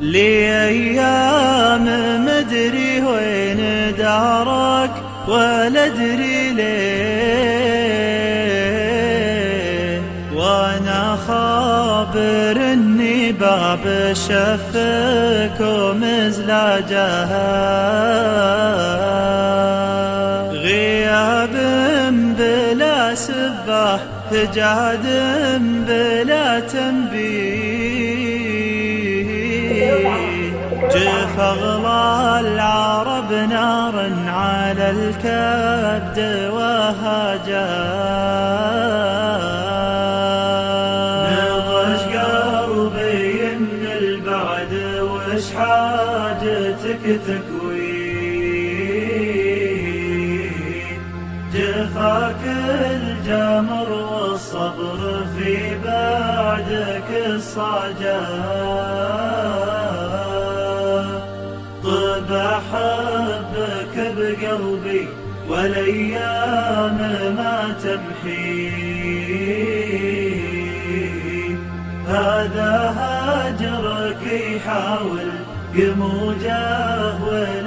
لي أيام مدري وين دارك ولا أدري ليه. وأنا خابر إني باب شفك ومزلاجها غياب بلا سباح هجاد بلا تنبيه. جف اغلى العرب نار على الكبد وهاجا نضج قلبي من البعد وش حاجتك تكوي جفاك الجمر والصبر في بعدك الصعجان أحبك بقلبي والأيام ما تمحي. هذا هاجرك يحاول يموجه